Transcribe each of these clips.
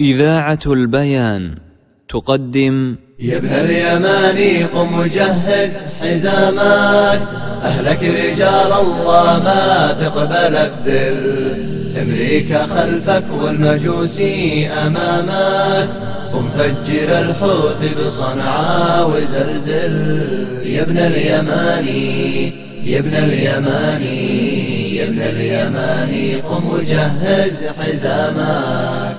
إذاعة البيان تقدم يا ابن اليماني قم وجهز حزامات. أهلك رجال الله ما تقبل الذل. أمريكا خلفك والمجوسي أمامك. قم فجر الحوث بصنعاء وزلزل. يا ابن اليماني يا ابن اليماني يا ابن اليماني قم وجهز حزامك يلي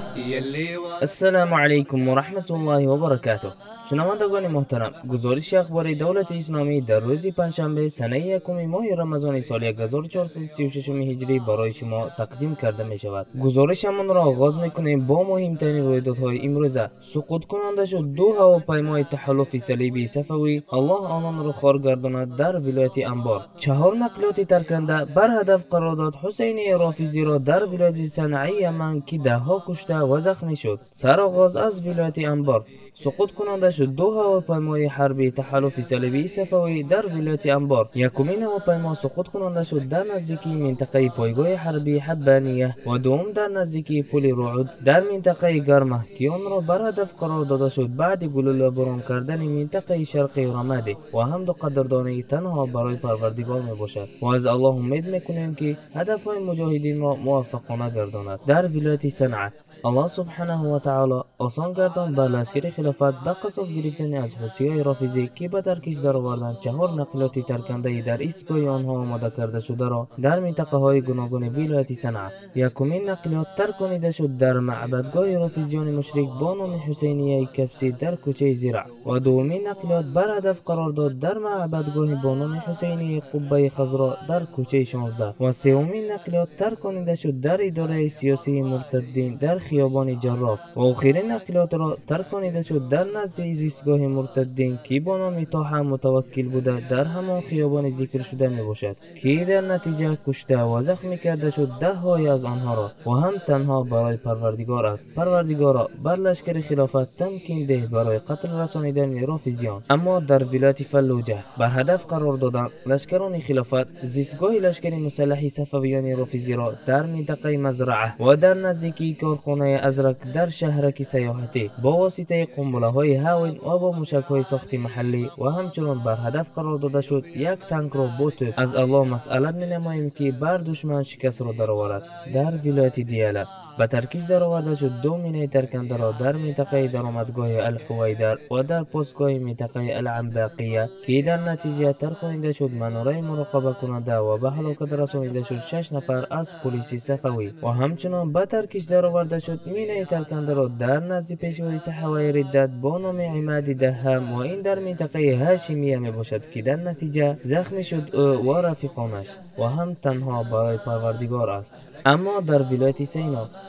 السلام علیکم و رحمت الله و برکاته شنوندگان محترم؟ گزارش اخبار دولت اسلامی در روز پنجشنبه سنه یکم ماه رمضان سال 1436 هجری برای شما تقدیم کرده می شود گزارشمان را آغاز می‌کنیم با مهمترین رویدادهای امروزه. سقوط کننده شد. دو هواپیمای تحالف صلیبی صفوی. الله آنان را خار گرداند در ولایت انبار. چهار نقلیات ترکنده بر هدف قرار داد حسین رافیزی را در ولایت صنعای یمن که دهها کشته و زخمی شد. سرآغاز از ولایت انبار سقوط کننده شد. دو هواپیمای حربی تحالف صلیبی صفوی در ولایت انبار. یکمین هواپیما سقوط کننده شد در نزدیکی منطقه پایگاه حربی حبانیه و دوم در نزدیکی پل رعود در منطقه گرمه که آن را بر هدف قرار داده شد. بعد گلوله بران کردن منطقه شرقی رمادی و هم دو قدردانی تنها برای پروردگار می باشد و از الله امید می‌کنیم که هدف های مجاهدین را موفقانه گرداند در ولایت صنعا الله سبحانه و تعالی آسان گردان بر لشکر خلافت به قصاص گرفتن از های رافیزی که به ترکیش درآوردن چهار نقلات ترکنده در ایستگاه آنها آماده کرده شده را در منطقه های گوناگون ولایت صنعا یکمین نقلیات ترک شد در معبدگاه رافیزیان مشرک با نام حسینیه کپسی در کوچه زیرع و دومین نقلیات بر هدف قرار داد در معبدگاه با نام حسینیه قبه خضرا در کوچه 16 و سومین نقلیات ترک شد در اداره سیاسی مرتدین در خیابان جراف. و آخرین نقلیات را ترک شد در نزد زیستگاه مرتدین که با نام تاها متوکل بوده در همان خیابان ذکر شده می باشد که در نتیجه کشته و زخمی کرده شد ده های از آنها را و هم تنها برای پروردگار است. پروردگار بر لشکر خلافت تمکین ده برای قتل رسانیدن رافیزیان اما در ولایت فلوجه به هدف قرار دادن لشکران خلافت زیستگاه لشکر مسلحی صفویان رافیزی را در منطقه مزرعه و در نزدیکی کارخانه хонаи азрак дар шаҳраки саёҳатӣ. Бо воситаи қумбулаҳои ҳавин обу мушакҳои сохти маҳаллӣ ва ҳамчунон бар ҳадаф қарор дода шуд як танкро бо тӯп аз алло масъалат менамоем ки бар душман шикастро дароварад. Дар вилояти диала در ولایت دیاله به ترکیز درآورده شد دو مینه ترکنده را در منطقه درآمدگاه الحویدر و در پستگاه منطقه العنباقیه که در نتیجه ترک شد مناره مراقبه کننده و به هلاکت رسانیده شد شش نفر از پلیس صفوی. و همچنان به ترکیش درآورده شد مینه ترکنده را در نزد پیشوای صحوای ردت با نام عماد دهم و این در منطقه هاشمیه می باشد که در نتیجه زخمی شد او و رفیقانش و هم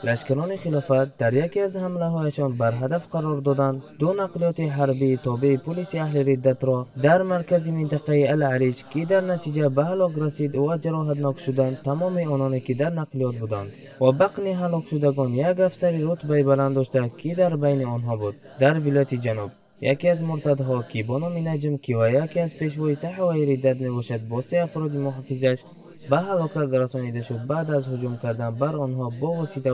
лашкарони хилофат дар яке аз ҳамлаҳояшон бар ҳадаф қарор доданд. Ду нақлиёти ҳарбӣ табеи пулиси аҳли ridдатро дар маркази минтақаи алариш ки дар натиҷа ба ҳалок расид ва ҷароҳатнок шуданд тамоми ононе ки дар нақлиёт буданд. Ва бақни ҳалокшудагон як афсари рутбаи баланд дошта ки дар байни онҳо буд. Дар вилояти ҷануб яке аз муртадҳо ки бо номи наҷм ки ва яке аз пешвои саҳаваи риддат мебошад бо се афроди муҳофизаш و هلاکت رسانیده شد. بعد از هجوم کردن بر آنها با واسطه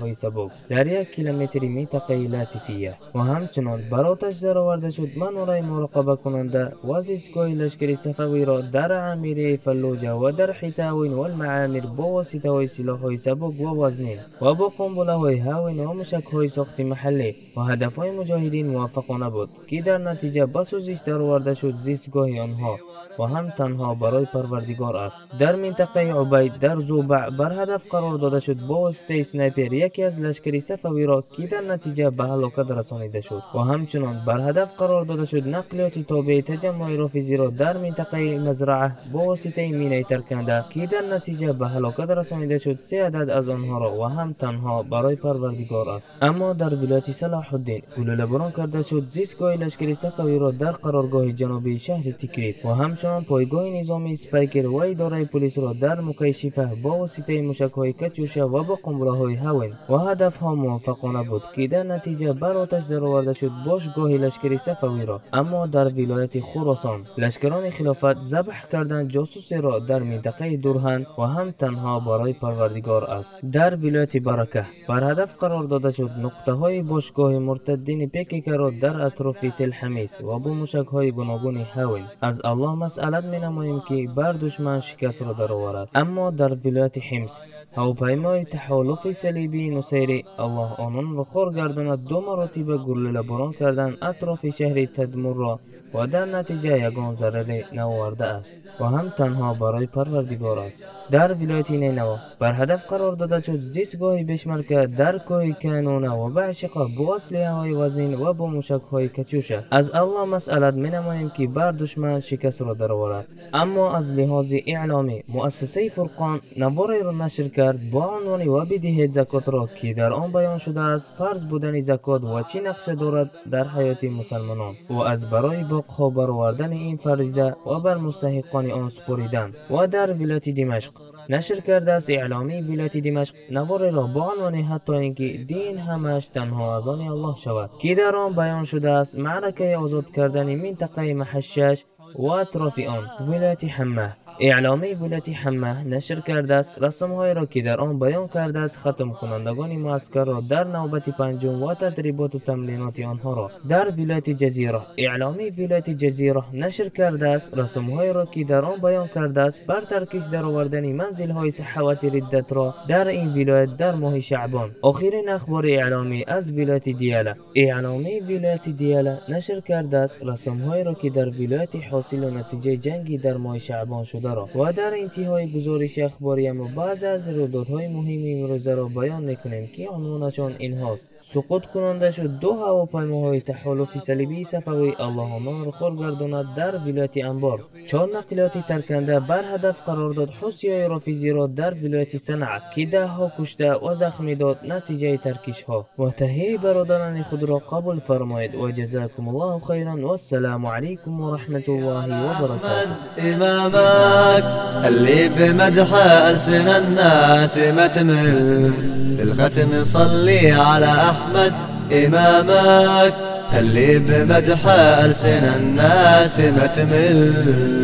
های سبک در یک کیلومتری منطقه لطیفیه و همچنان بر آتش درآورده شد. مناره مراقبه کننده و زیستگاه لشکری صفوی را در امیری فلوجه و در حیتاوین و المعامر با واسطه های سلاح های سبک و وزنین و با قنبله های هاوین و مشک های ساخت محلی و هدف های مجاهدین موفقانه بود که در نتیجه به سوزش درآورده شد زیستگاه آنها و هم تنها برای پروردگار است. در منطقه عبید در زوبع بر هدف قرار داده شد با واسطه سنایپر یکی از لشکری صفوی را که در نتیجه به هلاکت رسانیده شد. و همچنان بر هدف قرار داده شد نقلیات تابع تجمع رافضی را در منطقه مزرعه با واسطه مینه ترکنده که در نتیجه به هلاکت رسانیده شد سه عدد از آنها را و هم تنها برای پروردگار است. اما در ولایت صلاح الدین گلوله بران کرده شد زیستگاه لشکری صفوی را در قرارگاه جنوبی شهر تکریت و همچنان پایگاه نظامی سپایکر و اداره پلیس را در مکیشفه با واسطه موشک های کچوشه و با قنبله های هاوین و هدف ها موفقانه بود که در نتیجه بر آتش در آورده شد باشگاه لشکری صفوی را. اما در ولایت خراسان لشکران خلافت ذبح کردند جاسوسی را در منطقه دورهن و هم تنها برای پروردگار است. در ولایت برکه بر هدف قرار داده شد نقطه های باشگاه مرتدین پیکیک را در اطراف تل حمیس و با موشک های گوناگون هاوین از الله مسئلت می نماییم که بر دشمن شکست را درآورد اما در ولایت حمص هواپیمای تحالف صلیبی نصیری الله آنان را خور گرداند دو مراتب گلوله باران کردند اطراف شهر تدمور را و در نتیجه یگان ضرر نوارده است و هم تنها برای پروردگار است. در ولایت نینوا بر هدف قرار داده شد زیستگاه بشمر که در کوه کانونه و بعشقه با اسلحه های وزین و با موشک های کچوشه. از الله مسئلت می نماییم که بر دشمن شکست را درآورد. اما از لحاظ اعلامی مؤسسه فرقان نواری را نشر کرد با عنوان و بدهید زکات را که در آن بیان شده است فرض بودن زکات و چی نقشه دارد در حیات مسلمانان و از برای با حقوق برآوردن این فریضه و بر مستحقان آن سپریدن و در ولایت دمشق نشر کرده است اعلامی ولایت دمشق نوار را با عنوان حتی اینکه دین همش تنها از آن الله شود که در آن بیان شده است معرکه آزاد کردن منطقه محشش و اطراف آن ولایت حمه. اعلامی ولایت حمه نشر کرده است رسمهایی را که در آن بیان کرده است ختم کنندگان معسکر را در نوبت پنجم و تدریبات و تمرینات آنها را در ولایت جزیره اعلامی ولایت جزیره نشر کرده است رسمهایی را که در آن بیان کرده است بر ترکیش در آوردن منزل های صحوت ردت را در این ولایت در ماه شعبان. آخرین اخبار اعلامی از ولایت دیاله. اعلامی ولایت دیاله نشر کرده است رسمهایی را که در ولایت حاصل و نتیجه جنگی در ماه شعبان شده имрӯзаро ва дар интиҳои гузориши ахбория мо баъзе аз рӯйдодҳои муҳими имрӯзаро баён мекунем ки онвонашон инҳост суқут кунанда шуд ду ҳавопаймоҳои таҳолуфи салибии сафавии аллоҳонро хур гардонад дар вилояти анбор чор нақлиёти тарканда бар ҳадаф қарор дод ҳусиёи рофизиро дар вилояти санъа ки даҳҳо кушта ва захмӣ дод натиҷаи таркишҳо. Ва таҳияи бародарани худро қабул фармоед. Ва ҷазакумуллоҳу хайран. Вассаламу алайкум ва раҳматуллоҳи ва баракатуҳ معاك اللي بمدح ألسن الناس ما تمل في الختم صلي على أحمد إمامك اللي بمدح ألسن الناس ما تمل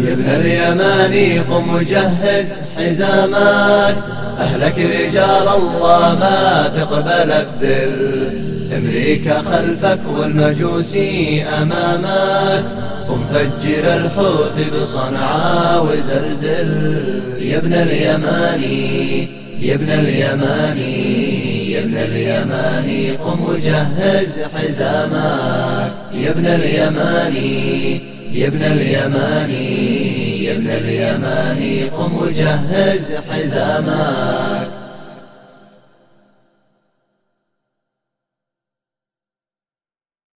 يا ابن اليماني قم وجهز حزامك أهلك رجال الله ما تقبل الذل. أمريكا خلفك والمجوسي أمامك ومفجر الحوث بصنعاء وزلزل. يا ابن اليماني يا ابن اليماني يا ابن اليماني قم وجهز حزامك. يا ابن اليماني يا ابن اليماني يا ابن اليماني قم وجهز حزامك.